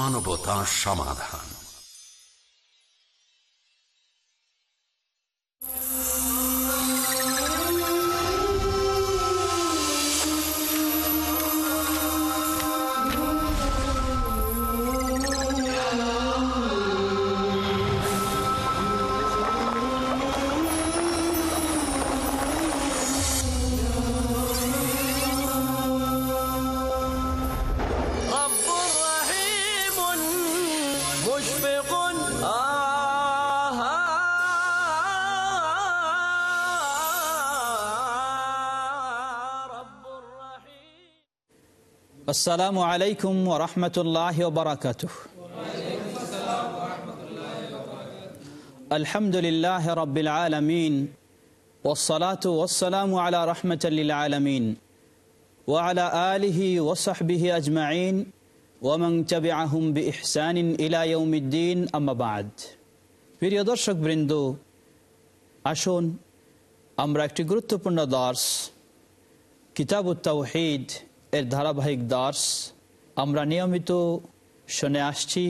মানবতা সমাধান। আসসালামু আলাইকুম ওরহমতুল্লাহ বারাকাত আলহামদুলিল্লাহ রবিল আলমিন والصلاة والسلام على رحمة للعالمين وعلى آله وصحبه أجمعين ومن تبعهم بإحسان إلى يوم الدين أما بعد প্রিয় দর্শক বৃন্দ আসুন আমরা একটি গুরুত্বপূর্ণ দর্শ কিতাব তাওহিদ এর ধারাবাহিক দাস আমরা নিয়মিত শুনে আসছি।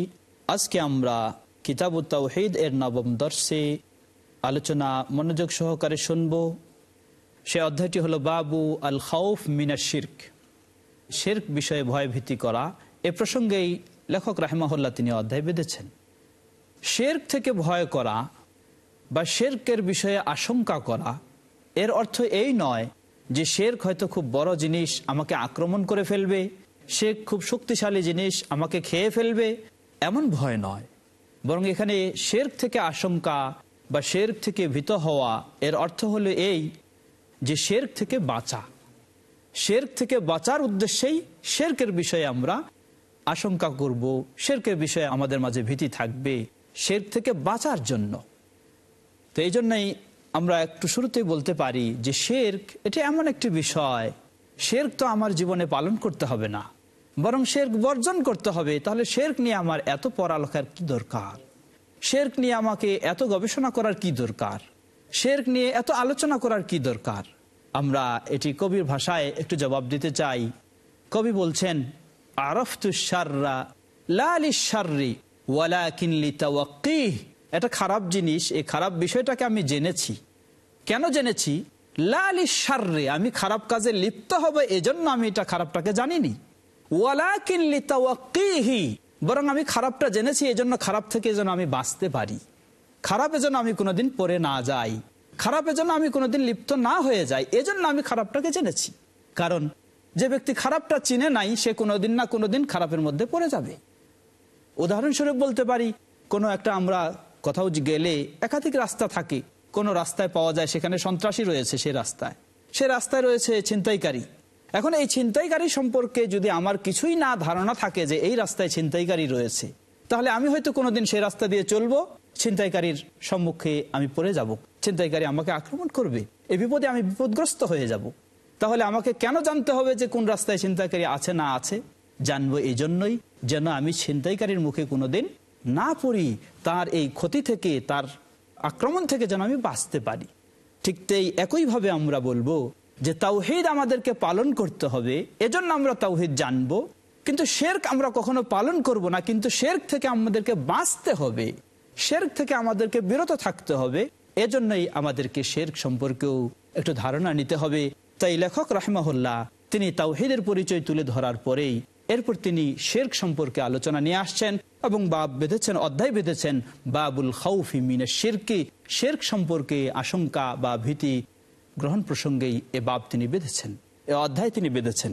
আজকে আমরা কিতাব তাওহিদ এর নবম দর্শে আলোচনা মনোযোগ সহকারে শুনব। সে অধ্যায়টি হলো বাবু আল খাউফ মিনা শির্ক। শির্ক বিষয়ে ভয়ভীতি করা, এ প্রসঙ্গেই লেখক রাহমাহুল্লাহ তিনি অধ্যায় বেঁধেছেন। শেরক থেকে ভয় করা বা শেরকের বিষয়ে আশঙ্কা করা, এর অর্থ এই নয় যে শেরক হয়তো খুব বড় জিনিস আমাকে আক্রমণ করে ফেলবে, সে খুব শক্তিশালী জিনিস আমাকে খেয়ে ফেলবে, এমন ভয় নয়। বরং এখানে শেরক থেকে আশঙ্কা বা শেরক থেকে ভীত হওয়া এর অর্থ হলো এই যে শেরক থেকে বাঁচা। শেরক থেকে বাঁচার উদ্দেশ্যেই শেরকের বিষয়ে আমরা আশঙ্কা করব, শেরকের বিষয়ে আমাদের মাঝে ভীতি থাকবে, শেরক থেকে বাঁচার জন্য। তো এই জন্যই আমরা একটু শুরুতেই বলতে পারি যে শেরক, এটা এমন একটি বিষয়। শেরক তো আমার জীবনে পালন করতে হবে না। বরং শেরক বর্জন করতে হবে। তাহলে শেরক নিয়ে আমার এত পড়ালেখার কি দরকার? শেরক নিয়ে আমাকে এত গবেষণা করার কি দরকার? শেরক নিয়ে এত আলোচনা করার কি দরকার? আমরা এটি কবির ভাষায় একটু জবাব দিতে চাই। কবি বলছেন, আরফতু শাররা লালি শার্রি ওয়ালা কিনলি তাওয়াক্কিহ। এটা খারাপ জিনিস, এই খারাপ বিষয়টাকে আমি জেনেছি। কেন জেনেছি? লালি শার্রে, আমি খারাপ কাজে লিপ্ত হব, এজন্য আমি এটা খারাপটাকে জানিনি। ওয়ালা কিনলি তাওয়াক্কিহি, বরং আমি খারাপটা জেনেছি, এজন্য খারাপ থেকে যেন আমি বাঁচতে পারি। খারাপের জন্য আমি কোনোদিন পরে না যাই। খারাপের জন্য আমি কোনোদিন লিপ্ত না হয়ে যাই, এজন্য আমি খারাপটাকে জেনেছি। কারণ, যে ব্যক্তি খারাপটা চিনে নাই, সে কোনোদিন না কোনোদিন খারাপের মধ্যে পড়ে যাবে। উদাহরণস্বরূপ বলতে পারি, কোনো একটা আমরা কোথাও গেলে একাধিক রাস্তা থাকে। কোনো রাস্তায় পাওয়া যায় সেখানে সন্ত্রাসী রয়েছে সে রাস্তায়। সে রাস্তায় রয়েছে ছিনতাইকারী। এখন এই ছিনতাইকারী সম্পর্কে যদি আমার কিছুই না ধারণা থাকে যে এই রাস্তায় ছিনতাইকারী রয়েছে, তাহলে আমি হয়তো কোনোদিন সেই রাস্তা দিয়ে চলবো, ছিনতাইকারীর সম্মুখে আমি পড়ে যাব। ছিনতাইকারী আমাকে আক্রমণ করবে, এ বিপদে আমি বিপদগ্রস্ত হয়ে যাব। তাহলে আমাকে কেন জানতে হবে যে কোন রাস্তায় ছিনতাইকারী আছে না আছে? জানব এই জন্যই যেন আমি ছিনতাইকারীর মুখে কোনোদিন না পড়ি তার এই ক্ষতি থেকে, তার আক্রমণ থেকে যেন আমি বাঁচতে পারি। ঠিক তাই একইভাবে আমরা বলব যে তাওহিদ আমাদেরকে পালন করতে হবে, এজন্য আমরা তাওহিদ জানব। কিন্তু শেরক আমরা কখনো পালন করব না, কিন্তু শেরক থেকে আমাদেরকে বাঁচতে হবে। শেরক থেকে আমাদেরকে বিরত থাকতে হবে, এজন্যই আমাদেরকে শেরক সম্পর্কেও একটু ধারণা নিতে হবে। তাই লেখক রাহমাহুল্লাহ তিনি তাওহিদের পরিচয় তুলে ধরার পরেই এরপর তিনি শেরক সম্পর্কে আলোচনা নিয়ে আসছেন এবং বাব বেঁধেছেন, অধ্যায় বেঁধেছেন, বাবুল খাউফি মিনে শেরকে। শেরক সম্পর্কে আশঙ্কা বা ভীতি গ্রহণ প্রসঙ্গেই এ বাব তিনি বেঁধেছেন, এ অধ্যায় তিনি বেঁধেছেন।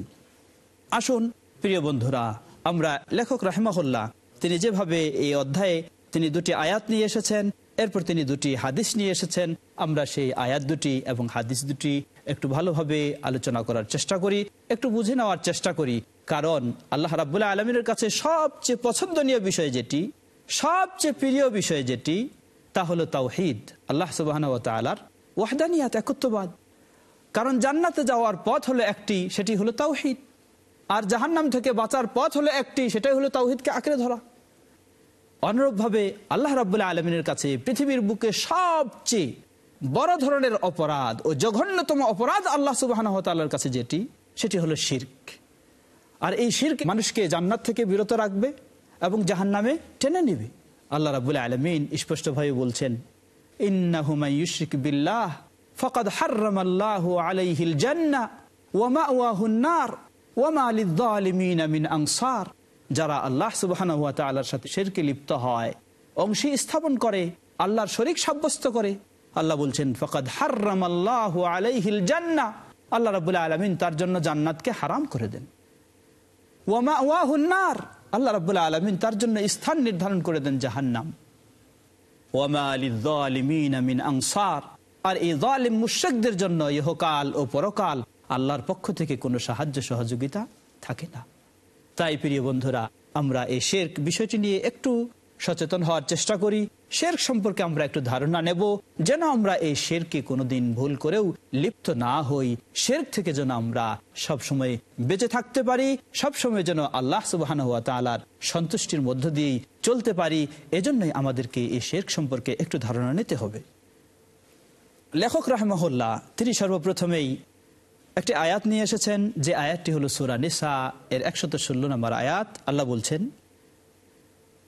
আসুন, প্রিয় বন্ধুরা, আমরা লেখক রাহমাহুল্লাহ, তিনি যেভাবে এই অধ্যায়ে তিনি দুটি আয়াত নিয়ে এসেছেন, এরপর তিনি দুটি হাদিস নিয়ে এসেছেন, আমরা সেই আয়াত দুটি এবং হাদিস দুটি একটু ভালোভাবে আলোচনা করার চেষ্টা করি, একটু বুঝে নেওয়ার চেষ্টা করি। কারণ আল্লাহ রাবুল্লাহ আলমীর কাছে সবচেয়ে পছন্দনীয় বিষয় যেটি, সবচেয়ে প্রিয় বিষয় যেটি, তা হলো তাওহিদ, আল্লাহ সুবাহ তালার ওয়াহদানিয়াত, একত্ববাদ। কারণ জান্নাতে যাওয়ার পথ হলো একটি, সেটি হলো তাওহিদ। আর জাহান্নাম থেকে বাঁচার পথ হলো একটি, সেটাই হলো তাওহিদকে আঁকড়ে ধরা। অনুরূপভাবে আল্লাহ রাবুল্লাহ আলমিনের কাছে পৃথিবীর বুকে সবচেয়ে বড় ধরনের অপরাধ ও জঘন্যতম অপরাধ আল্লাহ সুবাহর কাছে যেটি, সেটি হলো শির্ক। আর এই শির্ক মানুষকে জান্নাত থেকে বিরত রাখবে এবং জাহান নামে টেনে নিবে। আল্লাহ রাবুল আলমিন স্পষ্টভাবে বলছেন বিল্লাহ আলাইহিল জান্না ওয়ামা ওয়াহুন্নার ওয়ামা আলিদ্দালিমিন মিন আনসার। যারা আল্লাহ সাথে লিপ্ত হয়, অংশী স্থাপন করে, আল্লাহর সাব্যস্ত করে, আল্লাহ বলছেন আলাইহিল জান্না। আল্লাহ রাবুল আলমিন তার জন্য জান্নাতকে হারাম করে দেন। ওয়ামা ওয়াহুন্নার আল্লাহ রাবুল আলমিন তার জন্য স্থান নির্ধারণ করে দেন জাহান্নাম। ওয়ামা আলিদ্দালিমিন মিন আংসার আর এই জালিম মুশেকদের জন্য ইহকাল ও পরকাল আল্লাহর পক্ষ থেকে কোনো সাহায্য সহযোগিতা থাকে না। তাই প্রিয় বন্ধুরা, আমরা এই শেরক বিষয়টি নিয়ে একটু সচেতন হওয়ার চেষ্টা করি। শেরক সম্পর্কে আমরা একটু ধারণা নেব, যেন আমরা এই শেরকে কোনোদিন ভুল করেও লিপ্ত না হই। শেরক থেকে যেন আমরা সবসময় বেঁচে থাকতে পারি, সবসময় যেন আল্লাহ সুবাহান হাত তালার সন্তুষ্টির মধ্য দিয়েই চলতে পারি, এজন্যই আমাদেরকে এই শেরক সম্পর্কে একটু ধারণা নিতে হবে। লেখক রাহমহল্লা তিনি সর্বপ্রথমেই একটি আয়াত নিয়ে এসেছেন, যে আয়াতটি হলো সুরা নিসা, এর একশত ষোলো নম্বর আয়াত। আল্লাহ বলছেন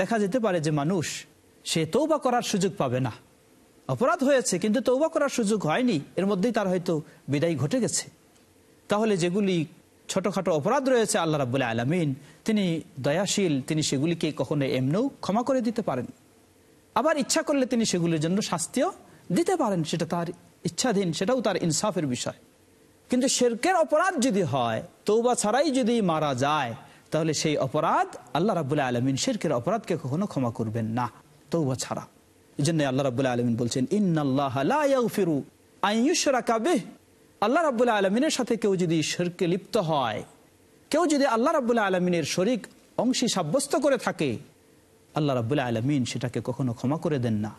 দেখা যেতে পারে যে মানুষ, সে তৌবা করার সুযোগ পাবে না। অপরাধ হয়েছে, কিন্তু তৌবা করার সুযোগ হয়নি, এর মধ্যেই তার হয়তো বিদায় ঘটে গেছে। তাহলে যেগুলি ছোটখাটো অপরাধ রয়েছে আল্লাহ রাবুল্লাহ আলমিন, তিনি দয়াশীল, তিনি সেগুলিকে কখনো এমনও ক্ষমা করে দিতে পারেন। আবার ইচ্ছা করলে তিনি সেগুলির জন্য শাস্তিও দিতে পারেন, সেটা তার ইচ্ছাধীন, সেটাও তার ইনসাফের বিষয়। কিন্তু শেরকের অপরাধ যদি হয় তৌবা ছাড়াই যদি মারা যায় তাহলে সেই অপরাধ আল্লাহ রাবুল্লাহ আলমিন শেরকের অপরাধকে কখনো ক্ষমা করবেন না তৌবা ছাড়া। এই জন্য আল্লাহ রাবুল্লাহ আলমিন বলছেন ইন্নআল্লাহরু আইয়ুসরা কাবে আল্লাহ রাবুল্লাহ আলমিনের সাথে কেউ যদি শেরকে লিপ্ত হয়, কেউ যদি আল্লাহ রাবুল্লাহ আলমিনের শরিক অংশী সাব্যস্ত করে থাকে, আল্লাহ রাবুল্লাহ আলমিন সেটাকে কখনো ক্ষমা করে দেন না।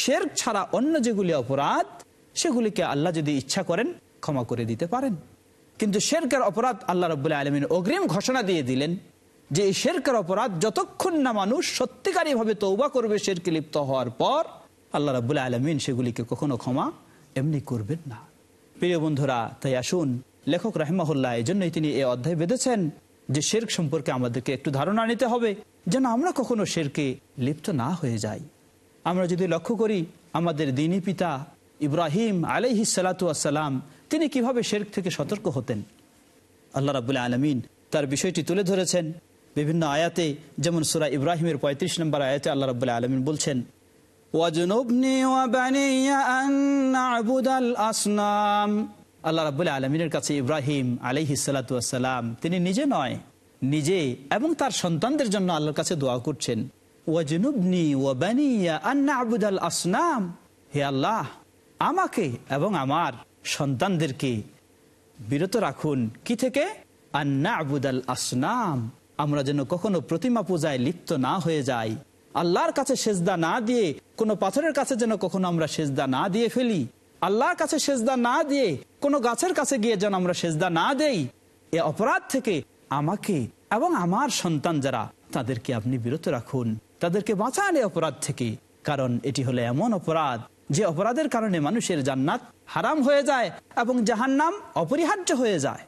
শিরক ছাড়া অন্য যেগুলি অপরাধ, সেগুলিকে আল্লাহ যদি ইচ্ছা করেন ক্ষমা করে দিতে পারেন। কিন্তু শেরকের অপরাধ আল্লাহ রবুল্লাহ আলমিন অগ্রিম ঘোষণা দিয়ে দিলেন যে এই শেরকের অপরাধ যতক্ষণ না মানুষ সত্যিকারী ভাবে তৌবা করবে, শেরকে লিপ্ত হওয়ার পর আল্লাহ রবুল্লাহ আলমিন সেগুলিকে কখনো ক্ষমা এমনি করবেন না। প্রিয় বন্ধুরা, তাই আসুন, লেখক রাহমাহুল্লাহ এই জন্যই তিনি এই অধ্যায় বেঁধেছেন যে শেরক সম্পর্কে আমাদেরকে একটু ধারণা নিতে হবে যেন আমরা কখনো শেরকে লিপ্ত না হয়ে যাই। আমরা যদি লক্ষ্য করি, আমাদের দিনী পিতা ইব্রাহিম আলহি সালাতাম তিনি কীভাবে শেরক থেকে সতর্ক হতেন? আল্লাহ রাবুল্লাহ আলমিন তার বিষয়টি তুলে ধরেছেন। বিভিন্ন আয়াতে, যেমন সুরা ইব্রাহিমের পঁয়ত্রিশ নম্বর আয়াতে আল্লাহ রাবুল্লাহ আলমিন বলছেন আল্লাহ রাবুল্লাহ আলমিনের কাছে ইব্রাহিম আলহি সালাতাম তিনি নিজে নয়, নিজে এবং তার সন্তানদের জন্য আল্লাহর কাছে দোয়া করছেন। ওয়াজনুবনি ওয়াবানিয়া আন্না আবুদাল আসনাম। হে আল্লাহ, আমাকে এবং আমার সন্তানদেরকে বিরত রাখুন। কি থেকে? আন্না আবুদাল আসনাম। আমরা যেন কখনো প্রতিমা পূজায় লিপ্ত না হয়ে যাই। আল্লাহর কাছে সেজদা না দিয়ে, কোনো পাথরের কাছে যেন কখনো আমরা সেজদা না দিয়ে ফেলি। আল্লাহর কাছে সেজদা না দিয়ে, কোনো গাছের কাছে গিয়ে যেন আমরা সেজদা না দেই। এ অপরাধ থেকে আমাকে এবং আমার সন্তান যারা, তাদেরকে আপনি বিরত রাখুন। তাদেরকে বাঁচান এই অপরাধ থেকে। কারণ এটি হলো এমন অপরাধ যে অপরাধের কারণে মানুষের জান্নাত হারাম হয়ে যায় এবং জাহান্নাম অপরিহার্য হয়ে যায়।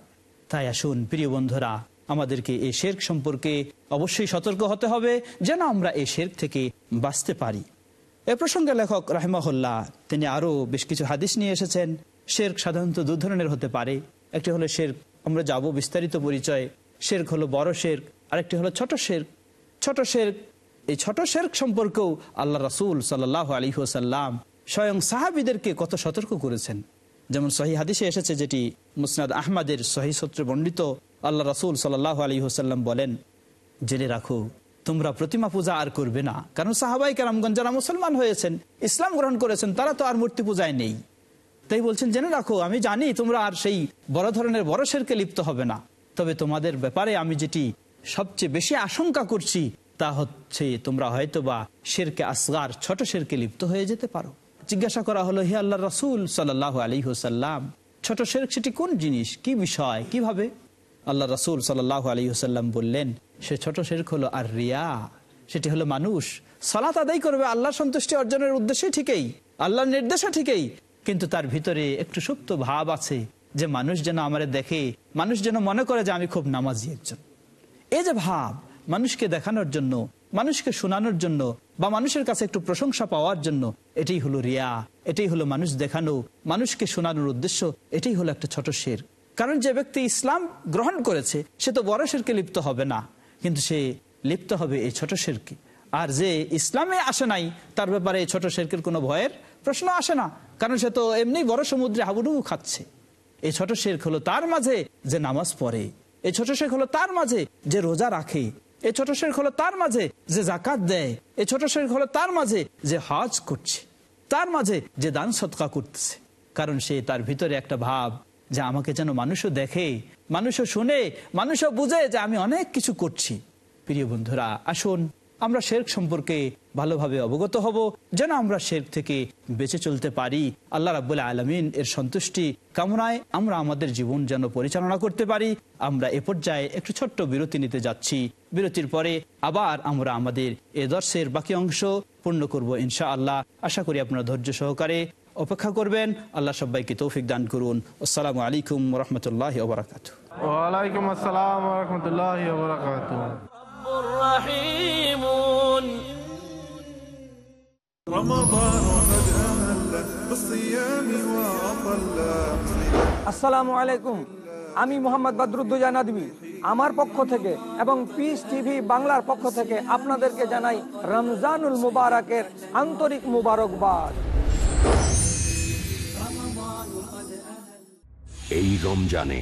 তাই আসুন, প্রিয় বন্ধুরা, আমাদেরকে এই শেরক সম্পর্কে অবশ্যই সতর্ক হতে হবে যেন আমরা এই শেরক থেকে বাঁচতে পারি। এ প্রসঙ্গে লেখক রাহমাহুল্লাহ, তিনি আরও বেশ কিছু হাদিস নিয়ে এসেছেন। শেরক সাধারণত দু ধরনের হতে পারে। একটি হলো শেরক, আমরা যাব বিস্তারিত পরিচয়। শেরক হলো বড় শেরক, আরেকটি হলো ছোট শেরক। ছোট শেরক, এই ছোট শেরক সম্পর্কেও আল্লাহ রাসুল সাল্লাহ আলী হোসাল্লাম স্বয়ং সাহাবিদেরকে কত সতর্ক করেছেন। যেমন সহি হাদিসে এসেছে যেটি মুসনাদ আহমদের সহি সূত্রে বর্ণিত, আল্লাহ রাসুল সাল্লাহ আলী হোসাল্লাম বলেন, জেনে রাখো, তোমরা প্রতিমা পূজা আর করবে না। কারণ সাহাবাই কারামগঞ্জ যারা মুসলমান হয়েছেন, ইসলাম গ্রহণ করেছেন, তারা তো আর মূর্তি পূজায় নেই। তাই বলছেন, জেনে রাখো, আমি জানি তোমরা আর সেই বড় ধরনের বড় শেরকে লিপ্ত হবে না। তবে তোমাদের ব্যাপারে আমি যেটি সবচেয়ে বেশি আশঙ্কা করছি, তা হচ্ছে তোমরা হয়তো বা শেরকে আসগার, ছোট শেরকে লিপ্ত হয়ে যেতে পারো। জিজ্ঞাসা করা হলো, হে আল্লাহ রসুল সাল্লাহ আলী হুসাল্লাম ছোট শেরক সেটি কোন জিনিস? কি বিষয়? কীভাবে? আল্লাহ রসুল সাল্লাহ আলী হুসাল্লাম বললেন, সে ছোট শেরক হলো আর রিয়া সেটি হলো মানুষ। সালাত আদায় করবে আল্লাহ সন্তুষ্টি অর্জনের উদ্দেশ্যে ঠিকই, আল্লাহর নির্দেশে ঠিকই, কিন্তু তার ভিতরে একটু সুপ্ত ভাব আছে যে মানুষ যেন আমার দেখে, মানুষ যেন মনে করে যে আমি খুব নামাজি একজন। এই যে ভাব, মানুষকে দেখানোর জন্য, মানুষকে শোনানোর জন্য বা মানুষের কাছে একটু প্রশংসা পাওয়ার জন্য, এটাই হলো রিয়া, এটাই হলো মানুষ দেখানো, মানুষকে শোনানোর উদ্দেশ্য, এটাই হলো একটা ছোট শের। কারণ যে ব্যক্তি ইসলাম গ্রহণ করেছে, সে তো বড় শেরকে লিপ্ত হবে না, কিন্তু সে লিপ্ত হবে এই ছোট শেরকে। আর যে ইসলামে আসে নাই, তার ব্যাপারে ছোট শেরকের কোনো ভয়ের প্রশ্ন আসে না, কারণ সে তো এমনি বড় সমুদ্রে হাবুডুবু খাচ্ছে। এই ছোট শেখ হলো তার মাঝে যে নামাজ পড়ে, এই ছোট শেখ হলো তার মাঝে যে রোজা রাখে এই ছোট শেখ হলো তার মাঝে যে জাকাত দেয়। এই ছোট শেখ হলো তার মাঝে যে হজ করছে। তার মাঝে যে দান সৎকা করতেছে। কারণ সে তার ভিতরে একটা ভাব যে আমাকে যেন মানুষও দেখে, মানুষও শুনে, মানুষও বুঝে যে আমি অনেক কিছু করছি। প্রিয় বন্ধুরা, আসুন আমরা শেরক সম্পর্কে ভালোভাবে অবগত হব যেন আমরা শেরক থেকে বেঁচে চলতে পারি। আল্লাহ রাবুল্লাহ আলমিন এর সন্তুষ্টি কামনায় আমরা আমাদের জীবন যেন পরিচালনা করতে পারি। আমরা এ পর্যায়ে একটু ছোট্ট বিরতি নিতে যাচ্ছি। বিরতির পরে আবার আমরা আমাদের এ দর্শের বাকি অংশ পূর্ণ করব ইনশা আল্লাহ আশা করি আপনারা ধৈর্য সহকারে অপেক্ষা করবেন। আল্লাহ সবাইকে তৌফিক দান করুন। আসসালামু আলাইকুম রহমতুল্লাহ ওবরাকাত ওয়ালাইকুম আসসালাম রহমতুল্লাহ رحيم رمضان قد أهل بالصيام وأطل আসসালামু আলাইকুম আমি মোহাম্মদ বদরুদ্দোজা নাদবি আমার পক্ষ থেকে এবং পিস টিভি বাংলার পক্ষ থেকে আপনাদেরকে জানাই রমজানুল মুবারকের আন্তরিক মুবারকবাদ এই রমজানে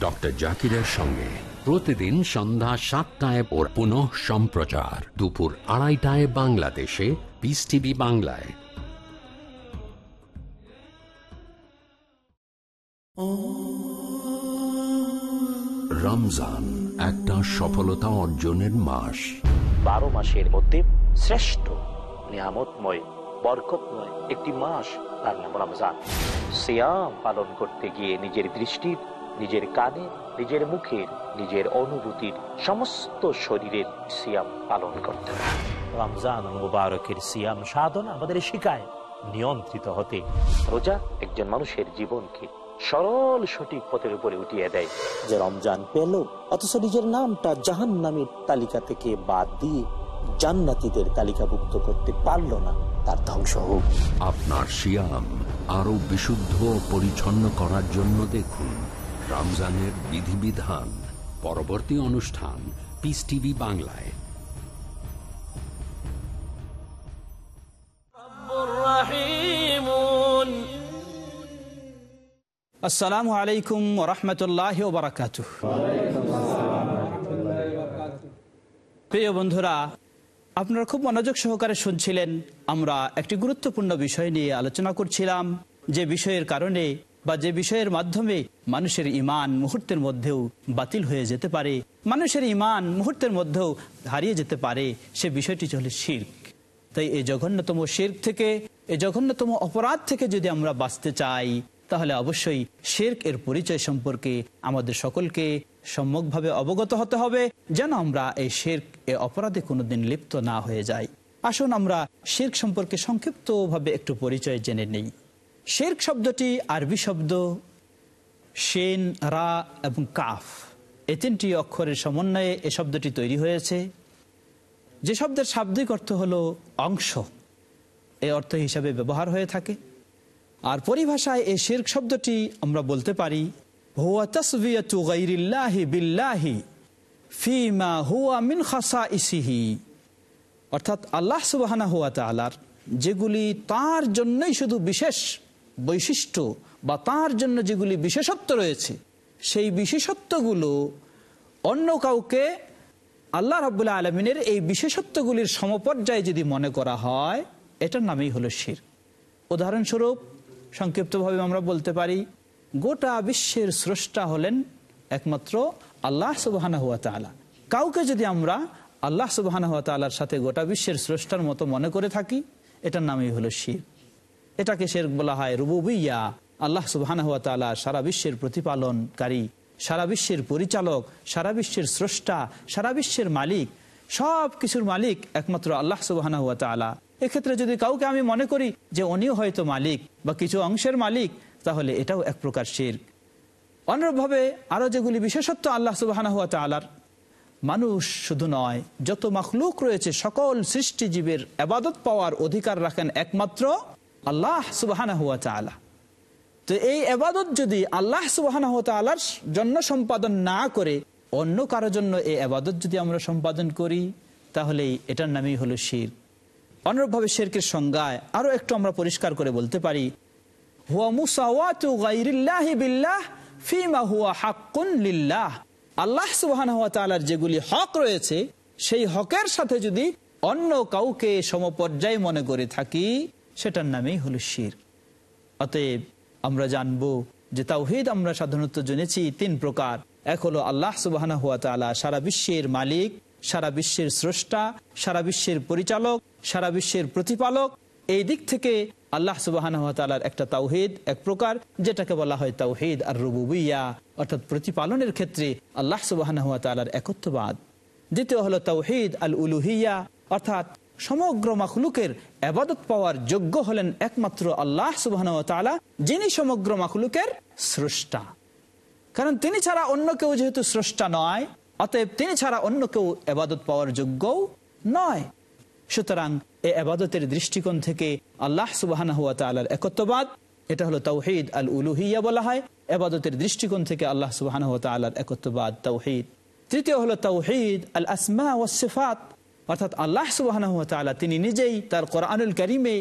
ডক্টর জাকিরের সঙ্গে। প্রতিদিন সন্ধ্যা সাতটায় ওর পুনঃ সম্প্রচার। দুপুর আড়াইটায় বাংলাদেশে পিস টিভি বাংলায়। রমজান একটা সফলতা অর্জনের মাস। বারো মাসের মধ্যে শ্রেষ্ঠ, নিয়ামতময়, বরকতময় একটি মাস, তার নাম রমজান। সিয়াম পালন করতে গিয়ে নিজের দৃষ্টির নিজের কানে নিজের মুখের নিজের অনুভূতির সমস্ত শরীরের সিয়াম পালন করতে হবে। রমজান মুবারকের সিয়াম সাধন আমাদের শিখায় নিয়ন্ত্রিত হতে। রোজা একজন মানুষের জীবনকে সরল সঠিক পথের উপরে উঠিয়ে দেয়। যে রমজান পেল অথচ নিজের নামটা জাহান নামের তালিকা থেকে বাদ দিয়ে জান্নাতীদের তালিকাভুক্ত করতে পারল না তার ধ্বংস হোক। আপনার সিয়াম আরও বিশুদ্ধ পরিচ্ছন্ন করার জন্য দেখুন। রমজানের বিধিবিধান পরবর্তী অনুষ্ঠান পিস টিভি বাংলায়। আসসালামু আলাইকুম রহমতুল্লাহ বারাকাত প্রিয় বন্ধুরা আপনারা খুব মনোযোগ সহকারে শুনছিলেন আমরা একটি গুরুত্বপূর্ণ বিষয় নিয়ে আলোচনা করছিলাম। যে বিষয়ের কারণে বা যে বিষয়ের মাধ্যমে মানুষের ইমান মুহূর্তের মধ্যেও বাতিল হয়ে যেতে পারে। মানুষের ইমান মুহূর্তের মধ্যেও হারিয়ে যেতে পারে। সে বিষয়টি চলে শির্ক। তাই এই জঘন্যতম শির্ক থেকে এই জঘন্যতম অপরাধ থেকে যদি আমরা বাঁচতে চাই, তাহলে অবশ্যই শেরক এর পরিচয় সম্পর্কে আমাদের সকলকে সম্যকভাবে অবগত হতে হবে, যেন আমরা এই শেরক, এ অপরাধে কোনোদিন লিপ্ত না হয়ে যাই। আসুন আমরা শেরক সম্পর্কে সংক্ষিপ্তভাবে একটু পরিচয় জেনে নেই। শেরক শব্দটি আরবি শব্দ শেন, রা এবং কাফ। এ তিনটি অক্ষরের সমন্বয়ে এ শব্দটি তৈরি হয়েছে। যে শব্দের শাব্দিক অর্থ হলো অংশ। এই অর্থ হিসাবে ব্যবহার হয়ে থাকে। আর পরিভাষায় এই শির্ক শব্দটি আমরা বলতে পারি, হুয়া তসবিয়াতু গাইরিল্লাহি বিল্লাহি ফিমা হুয়া মিন খাসা ইসিহি অর্থাৎ আল্লাহ সুবাহানা হুয়া তালার যেগুলি তার জন্যই শুধু বিশেষ বৈশিষ্ট্য বা তার জন্য যেগুলি বিশেষত্ব রয়েছে, সেই বিশেষত্বগুলো অন্য কাউকে আল্লাহ রাবুল্লাহ আলমিনের এই বিশেষত্বগুলির সমপর্যায়ে যদি মনে করা হয়, এটার নামেই হলো শির। উদাহরণস্বরূপ, সংক্ষিপ্তভাবে আমরা বলতে পারি, গোটা বিশ্বের স্রষ্টা হলেন একমাত্র আল্লাহ সুবাহানা হুয়া তালা কাউকে যদি আমরা আল্লাহ সুবাহানা হুয়া তালার সাথে গোটা বিশ্বের স্রষ্টার মতো মনে করে থাকি, এটার নামই হলো শির। এটাকে শের বলা হয় রুবুবিয়া। আল্লাহ সুবাহানা হুয়া তালা সারা বিশ্বের প্রতিপালনকারী, সারা বিশ্বের পরিচালক, সারা বিশ্বের স্রষ্টা, সারা বিশ্বের মালিক, সব কিছুর মালিক একমাত্র আল্লাহ সুবাহানা হুয়া তালা এক্ষেত্রে যদি কাউকে আমি মনে করি যে উনিও হয়তো মালিক বা কিছু অংশের মালিক, তাহলে এটাও এক প্রকার শির অনুরূপভাবে আরও যেগুলি বিশেষত্ব আল্লাহ সুবাহানা হুয়া তালার মানুষ শুধু নয়, যত মখলুক রয়েছে, সকল সৃষ্টিজীবের আবাদত পাওয়ার অধিকার রাখেন একমাত্র আল্লাহ সুবাহানা হুয়া তালা তো এই আবাদত যদি আল্লাহ সুবাহানা তালার জন্য সম্পাদন না করে, অন্য কারোর জন্য এই আবাদত যদি আমরা সম্পাদন করি তাহলে এটার নামই হলো শির। অনুরূপভাবে শেরকের সংজ্ঞায় আরও একটু আমরা পরিষ্কার করে বলতে পারি, হুয়া হুয়া লিল্লাহ। আল্লাহ তাআলার যেগুলি হক রয়েছে, সেই হকের সাথে যদি অন্য কাউকে সমপর্যায় মনে করে থাকি, সেটার নামেই হলো শির। অতএব আমরা জানব যে তাওহিদ আমরা সাধারণত জেনেছি তিন প্রকার। এক হলো আল্লাহ সুবাহানা হুয়া তালা সারা বিশ্বের মালিক, সারা বিশ্বের স্রষ্টা, সারা বিশ্বের পরিচালক, সারা বিশ্বের প্রতিপালক। এই দিক থেকে আল্লাহ সুবাহানা হুয়া তালার একটা তাওহিদ এক প্রকার, যেটাকে বলা হয় তাওহিদ আর রুবুবিয়া অর্থাৎ প্রতিপালনের ক্ষেত্রে আল্লাহ সুবাহানা হুয়া তালার একত্ববাদ। দ্বিতীয় হলো তাওহিদ আল উলুহিয়া অর্থাৎ সমগ্র মাখলুকের আবাদত পাওয়ার যোগ্য হলেন একমাত্র আল্লাহ সুবাহ যিনি সমগ্র মাখলুকের স্রষ্টা। কারণ তিনি ছাড়া অন্য কেউ যেহেতু স্রষ্টা নয়, অতএব তিনি ছাড়া অন্য কেউ আবাদত পাওয়ার যোগ্যও নয়। সুতরাং এ আবাদতের দৃষ্টিকোণ থেকে আল্লাহ সুবাহ একত্ববাদ, এটা হলো তাওহিদ আল উলুহিয়া বলা হয়। আবাদতের দৃষ্টিকোণ থেকে আল্লাহ সুবাহ একত্ববাদ, তাওহিদ। তৃতীয় হলো তাওহিদ আল আসমা ওয়াসিফাত অর্থাৎ আল্লাহ সুবাহ তিনি নিজেই তার কোরআনুল করিমে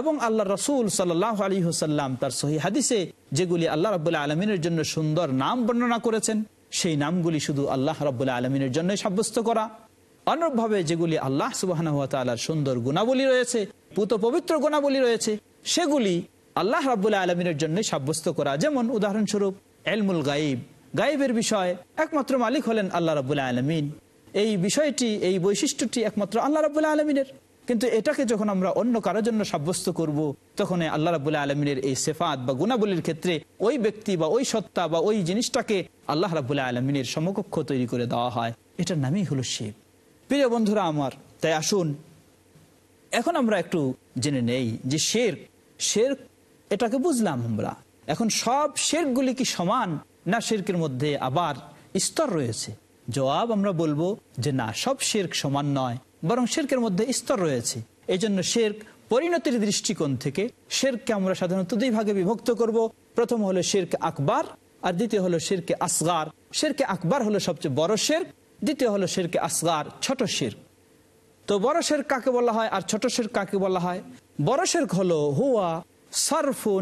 এবং আল্লাহ রসুল সাল্লাহ আলী হুসাল্লাম তার সহি হাদিসে যেগুলি আল্লাহ রবাহ আলমিনের জন্য সুন্দর নাম বর্ণনা করেছেন, সেই নামগুলি শুধু আল্লাহ রবাহ আলমিনের জন্যই সাব্যস্ত করা। অনুরূপভাবে যেগুলি আল্লাহ সুবাহ সুন্দর গুণাবলী রয়েছে, পুত পবিত্র গুণাবলী রয়েছে, সেগুলি আল্লাহ রাবুল্লাহ আলমিনের জন্য সাব্যস্ত করা। যেমন উদাহরণস্বরূপ, এলমুল গাইব গাইবের বিষয় একমাত্র মালিক হলেন আল্লাহ রাবুল্লাহ আলমিন। এই বিষয়টি, এই বৈশিষ্ট্যটি একমাত্র আল্লাহ রাবুল্লাহ আলমিনের। কিন্তু এটাকে যখন আমরা অন্য কারোর জন্য সাব্যস্ত করব, তখন আল্লাহ রাবুল্লাহ আলমিনের এই সেফাত বা গুণাবলীর ক্ষেত্রে ওই ব্যক্তি বা ওই সত্তা বা ওই জিনিসটাকে আল্লাহ রাবুল্লাহ আলমিনের সমকক্ষ তৈরি করে দেওয়া হয়। এটার নামই হলো শিব প্রিয় বন্ধুরা আমার, তাই আসুন, এখন আমরা একটু জেনে নেই যে শের শের এটাকে বুঝলাম আমরা। এখন সব শেরগুলি কি সমান না শেরকের মধ্যে আবার স্তর রয়েছে? জবাব আমরা বলব যে না, সব শেরক সমান নয়, বরং শেরকের মধ্যে স্তর রয়েছে। এই জন্য শেরক পরিণতির দৃষ্টিকোণ থেকে শেরকে আমরা সাধারণত দুই ভাগে বিভক্ত করব। প্রথম হলো শেরকে আকবার, আর দ্বিতীয় হলো শেরকে আসগার। শেরকে আকবার হলো সবচেয়ে বড় শের দ্বিতীয় হলো শেরকে আসগার, ছোট শের তো বড় শের কাকে বলা হয় আর ছোট শের কাকে বলা হয়? বড় শের হলো হুয়া সরফু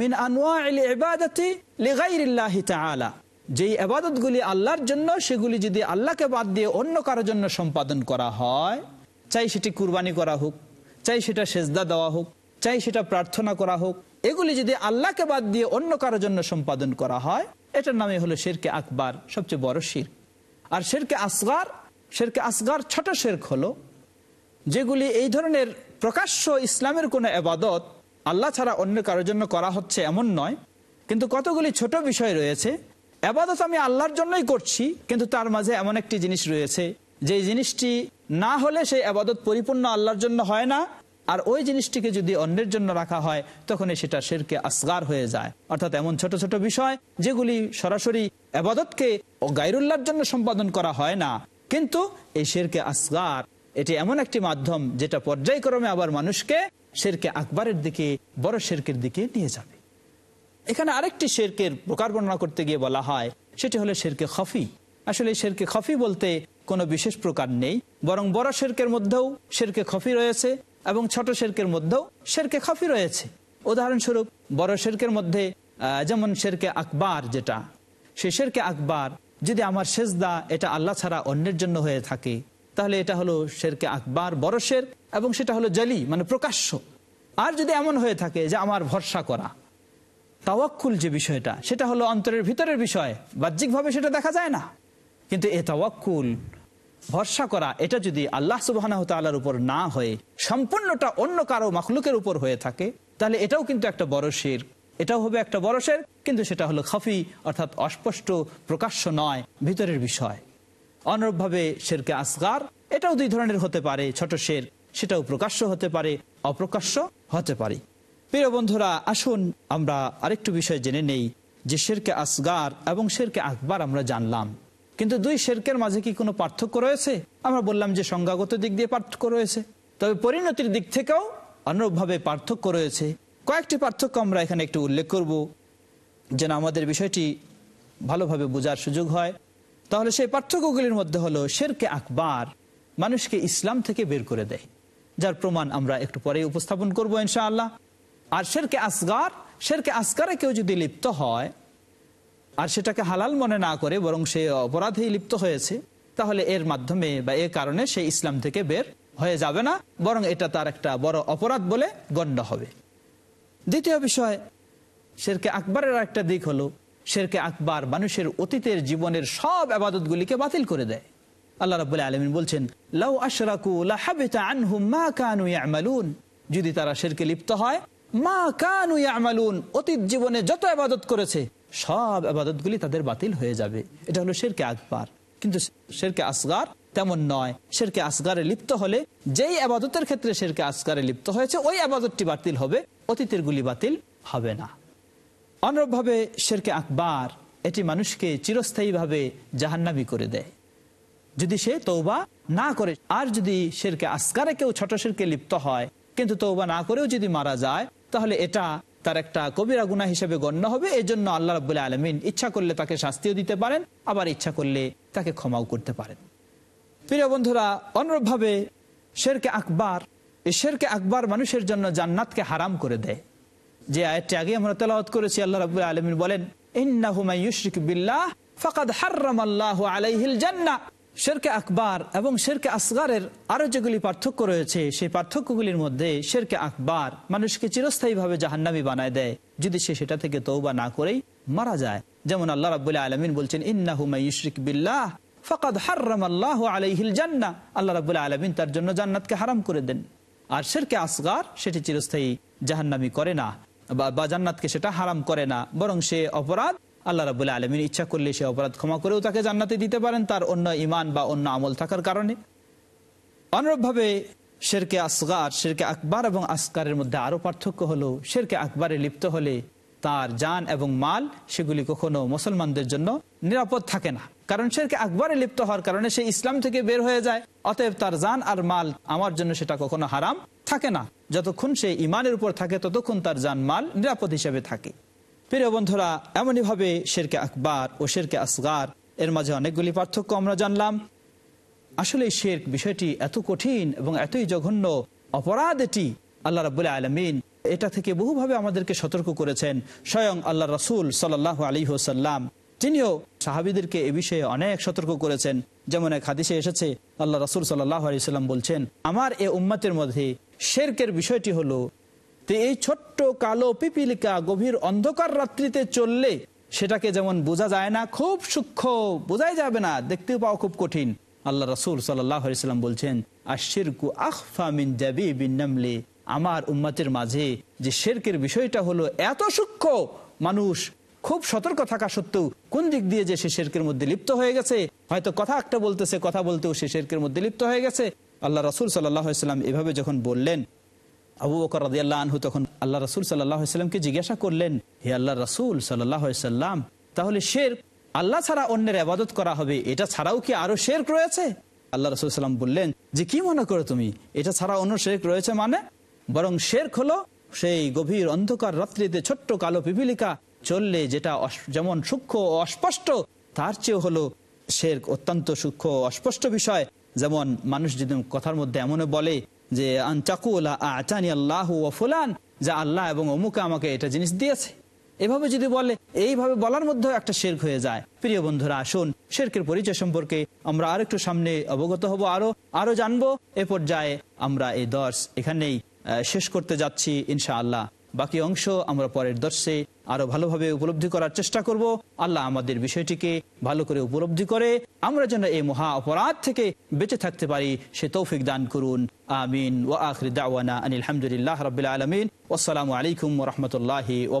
মিন আনওয়াইল ইবাদাতি লিগাইরিল্লাহি তাআলা। যেই আবাদতগুলি আল্লাহর জন্য, সেগুলি যদি আল্লাহকে বাদ দিয়ে অন্য কারোর জন্য সম্পাদন করা হয়, চাই সেটি কুরবানি করা হোক, চাই সেটা সেজদা দেওয়া হোক, চাই সেটা প্রার্থনা করা হোক, এগুলি যদি আল্লাহকে বাদ দিয়ে অন্য কারোর জন্য সম্পাদন করা হয়, এটার নামে হলো শেরকে আকবার, সবচেয়ে বড় শির। আর শেরকে আসগার শেরকে আসগার ছোট শেরক হলো, যেগুলি এই ধরনের প্রকাশ্য ইসলামের কোনো আবাদত আল্লাহ ছাড়া অন্য কারোর জন্য করা হচ্ছে এমন নয়, কিন্তু কতগুলি ছোট বিষয় রয়েছে আবাদত আমি আল্লাহর জন্যই করছি, কিন্তু তার মাঝে এমন একটি জিনিস রয়েছে। যে জিনিসটি না হলে সেই আবাদত পরিপূর্ণ আল্লাহর জন্য হয় না, আর ওই জিনিসটিকে যদি অন্যের জন্য রাখা হয় তখন সেটা শেরকে আসগার হয়ে যায়। অর্থাৎ এমন ছোট ছোট বিষয়, যেগুলি সরাসরি আবাদতকে ও গাইরুল্লাহর জন্য সম্পাদন করা হয় না। কিন্তু এই শেরকে আসগার, এটি এমন একটি মাধ্যম, যেটা পর্যায়ক্রমে আবার মানুষকে শেরকে আকবরের দিকে, বড় শেরকের দিকে নিয়ে যাবে। এখানে আরেকটি শেরকের প্রকার বর্ণনা করতে গিয়ে বলা হয়, সেটি হলো শেরকে খফি। আসলে শেরকে খফি বলতে কোনো বিশেষ প্রকার নেই, বরং বড় শেরকের মধ্যেও শেরকে খফি রয়েছে এবং ছোট শেরকের মধ্যেও শেরকে খফি রয়েছে। উদাহরণস্বরূপ, বড় শেরকের মধ্যে যেমন শেরকে আকবার যেটা সে শেরকে আকবার যদি আমার সেজদা এটা আল্লাহ ছাড়া অন্যের জন্য হয়ে থাকে, তাহলে এটা হলো শেরকে আকবার বড় শের এবং সেটা হলো জলি মানে প্রকাশ্য। আর যদি এমন হয়ে থাকে যে আমার ভরসা করা তাওয়াক্কুল যে বিষয়টা, সেটা হলো অন্তরের ভিতরের বিষয়। বাহ্যিকভাবে সেটা দেখা যায় না। কিন্তু এ তাওয়াক্কুল, ভরসা করা, এটা যদি আল্লাহ সুবাহ তাল্লার উপর না হয়ে, সম্পূর্ণটা অন্য কারও মাখলুকের উপর হয়ে থাকে, তাহলে এটাও কিন্তু একটা বড় শের। এটাও হবে একটা বড় শের, কিন্তু সেটা হলো খাফি, অর্থাৎ অস্পষ্ট, প্রকাশ্য নয়, ভিতরের বিষয়। অনুরূপভাবে শেরকে আসগার, এটাও দুই ধরনের হতে পারে, ছোট শের। সেটাও প্রকাশ্য হতে পারে, অপ্রকাশ্য হতে পারে। প্রিয় বন্ধুরা, আসুন আমরা আরেকটু বিষয় জেনে নেই যে শেরকে আসগার এবং শেরকে আকবার আমরা জানলাম। কিন্তু দুই শেরকের মাঝে কি কোনো পার্থক্য রয়েছে? আমরা বললাম যে সংজ্ঞাগত দিক দিয়ে পার্থক্য রয়েছে। তবে পরিণতির দিক থেকেও অনুরূপভাবে পার্থক্য রয়েছে। কয়েকটি পার্থক্য আমরা এখানে একটু উল্লেখ করব। যেন আমাদের বিষয়টি ভালোভাবে বোঝার সুযোগ হয়। তাহলে সেই পার্থক্যগুলির মধ্যে হলো শেরকে আকবার মানুষকে ইসলাম থেকে বের করে দেয়, যার প্রমাণ আমরা একটু পরে উপস্থাপন করব ইনশাআল্লাহ। আর শেরকে আসগার, শেরকে আসগারে কেউ যদি লিপ্ত হয়, আর সেটাকে হালাল মনে না করে বরং সে অপরাধেই লিপ্ত হয়েছে, তাহলে এর মাধ্যমে বা এর কারণে সে ইসলাম থেকে বের হয়ে যাবে না, বরং এটা তার একটা বড় অপরাধ বলে গণ্য হবে। দ্বিতীয় বিষয়, শেরকে আকবরের একটা দিক হলো, শেরকে আকবর মানুষের অতীতের জীবনের সব আবাদতগুলিকে বাতিল করে দেয়। আল্লাহ রাবুল আলমিন বলছেন, লাউ আশরাকু যদি তারা শেরকে লিপ্ত হয় মা কানু ইয়ামালুন, অতীত জীবনে যত আবাদত করেছে, সব আবাদতগুলি তাদের বাতিল হয়ে যাবে। এটা হলো শেরকে আকবর। কিন্তু শেরকে আসগার তেমন নয়। শেরকে আসগারে লিপ্ত হলে, যেই আবাদতের ক্ষেত্রে শেরকে আসগারে লিপ্ত হয়েছে, ওই আবাদতটি বাতিল হবে, অতীতের গুলি বাতিল হবে না। অনুরূপভাবে শেরকে আকবার এটি মানুষকে চিরস্থায়ীভাবে জাহান্নাবি করে দেয়। যদি সে তৌবা না করে, আর যদি শেরকে আসকারে কেউ ছোট শেরকে লিপ্ত হয়, কিন্তু তৌবা না করেও যদি মারা যায় তাহলে এটা তার একটা কবিরা গুণা হিসেবে গণ্য হবে। এই জন্য আল্লাহ রাবুল্লাহ আলমিন ইচ্ছা করলে তাকে শাস্তিও দিতে পারেন, আবার ইচ্ছা করলে তাকে ক্ষমাও করতে পারেন। প্রিয় বন্ধুরা, অনুরূপভাবে শেরকে আকবার, এই শেরকে আকবার মানুষের জন্য জান্নাতকে হারাম করে দেয়। যে আয়টি আগে আমরা তেলাওয়াত করেছি, আল্লাহ রাবুল আলমিন বলেন, ইন্নাহু মান ইউশরিক বিল্লাহ ফাকাদ হাররামাল্লাহু আলাইহিল জান্নাহ। শেরকে আকবার এবং শেরকে আসগারের আরও যেগুলি পার্থক্য রয়েছে, সেই পার্থক্যগুলির মধ্যে শেরকে আকবার মানুষকে চিরস্থায়ীভাবে জাহান্নামি বানায় দেয়। যদি সে সেটা থেকে তৌবা না করেই মারা যায়। যেমন আল্লাহ রাবুল্লাহ আলমিন বলছেন, ইন্নাহু ইউশরিক বিল্লাহ, ফাকাদ হাররামাল্লাহু আলাইহিল জান্নাহ। আল্লাহ রাবুল্লাহ আলমিন তার জন্য জান্নাতকে হারাম করে দেন। আর শেরকে আসগার সেটি চিরস্থায়ী জাহান্নামি করে না বা জান্নাতকে সেটা হারাম করে না, বরং সে অপরাধ আল্লাহ রাবুল্লাহ আলমিন ইচ্ছা করলে সে অপরাধ ক্ষমা করেও তাকে জান্নাতে দিতে পারেন, তার অন্য ইমান বা অন্য আমল থাকার কারণে। অনুরূপভাবে শেরকে আসগার, শেরকে আকবর এবং আসকারের মধ্যে আরও পার্থক্য হলো, শেরকে আকবরে লিপ্ত হলে তার জান এবং মাল সেগুলি কখনো মুসলমানদের জন্য নিরাপদ থাকে না। কারণ শেরকে আকবরে লিপ্ত হওয়ার কারণে সে ইসলাম থেকে বের হয়ে যায়, অতএব তার জান আর মাল আমার জন্য সেটা কখনো হারাম থাকে না। যতক্ষণ সে ইমানের উপর থাকে, ততক্ষণ তার জান মাল নিরাপদ হিসেবে থাকে। প্রিয় বন্ধুরা এমনই ভাবে শেরকে আকবর ও শেরকে আসগার, এর মাঝে অনেকগুলি পার্থক্য আমরা জানলাম। আসলে শেরক বিষয়টি এত কঠিন এবং এতই জঘন্য, অপরাধ এটি, আল্লাহ রাবুল আলমিন এটা থেকে বহুভাবে আমাদেরকে সতর্ক করেছেন, স্বয়ং আল্লাহ রসুল সাল্লাহ আলী হোসাল্লাম তিনিও সাহাবিদেরকে এ বিষয়ে অনেক সতর্ক করেছেন। যেমন এক হাদিসে এসেছে আল্লাহ রসুল সাল্লাহ আলি সাল্লাম বলছেন, আমার এ উম্মতের মধ্যে শেরকের বিষয়টি হলো তো এই ছোট্ট কালো পিপিলিকা গভীর অন্ধকার রাত্রিতে চললে সেটাকে যেমন বোঝা যায় না, খুব সূক্ষ্ম বোঝাই যাবে না, দেখতেও পাওয়া খুব কঠিন। আল্লাহ রসুল সাল্লাম বলছেন আশিরকু আখফা মিন জাবি বিন আমার উম্মতের মাঝে যে শেরকের বিষয়টা হলো এত সূক্ষ্ম মানুষ, খুব সতর্ক থাকা সত্ত্বেও কোন দিক দিয়ে যে সে শেরকের মধ্যে লিপ্ত হয়ে গেছে, হয়তো কথা একটা বলতেছে, কথা বলতেও সে শেরকের মধ্যে লিপ্ত হয়ে গেছে। আল্লাহ রসুল সাল্লাম এভাবে যখন বললেন আবু বকর রাদিয়াল্লাহ আনহু তখন আল্লাহ রসুল সাল্লাহামকে জিজ্ঞাসা করলেন, হে আল্লাহ রসুল সাল্লাম, তাহলে শের আল্লাহ ছাড়া অন্যের আবাদত করা হবে, এটা ছাড়াও কি আরও শেরক রয়েছে? আল্লাহ রসুলাম বললেন, যে কি মনে করো তুমি, এটা ছাড়া অন্য শেখ রয়েছে মানে? বরং শেরক হলো সেই গভীর অন্ধকার রাত্রিতে ছোট্ট কালো পিপিলিকা, চললে যেটা যেমন সূক্ষ্ম অস্পষ্ট, তার চেয়ে হলো শের অত্যন্ত সূক্ষ্ম অস্পষ্ট বিষয়। যেমন মানুষ যদি কথার মধ্যে এমনও বলে যে আল্লাহ ফুলান আল্লাহ এবং অমুকে আমাকে এটা জিনিস দিয়েছে। এভাবে যদি বলে, এইভাবে বলার মধ্যেও একটা শেরক হয়ে যায়। প্রিয় বন্ধুরা, আসুন, শেরকের পরিচয় সম্পর্কে আমরা আরেকটু সামনে অবগত হব, আরও আরও জানব। এ পর্যায়ে আমরা এই দর্শ এখানেই শেষ করতে যাচ্ছি ইনশাআল্লাহ। বাকি অংশ আমরা পরের দর্শে আরও ভালোভাবে উপলব্ধি করার চেষ্টা করব। আল্লাহ আমাদের বিষয়টিকে ভালো করে উপলব্ধি করে। আমরা যেন এই মহা অপরাধ থেকে বেঁচে থাকতে পারি, সে তৌফিক দান করুন। আমিন। ও আখরি দাওয়ানা আনিল হামদুলিল্লাহ রবিল আলমিন। আসসালামু আলাইকুম রহমতুল্লাহ ওয়া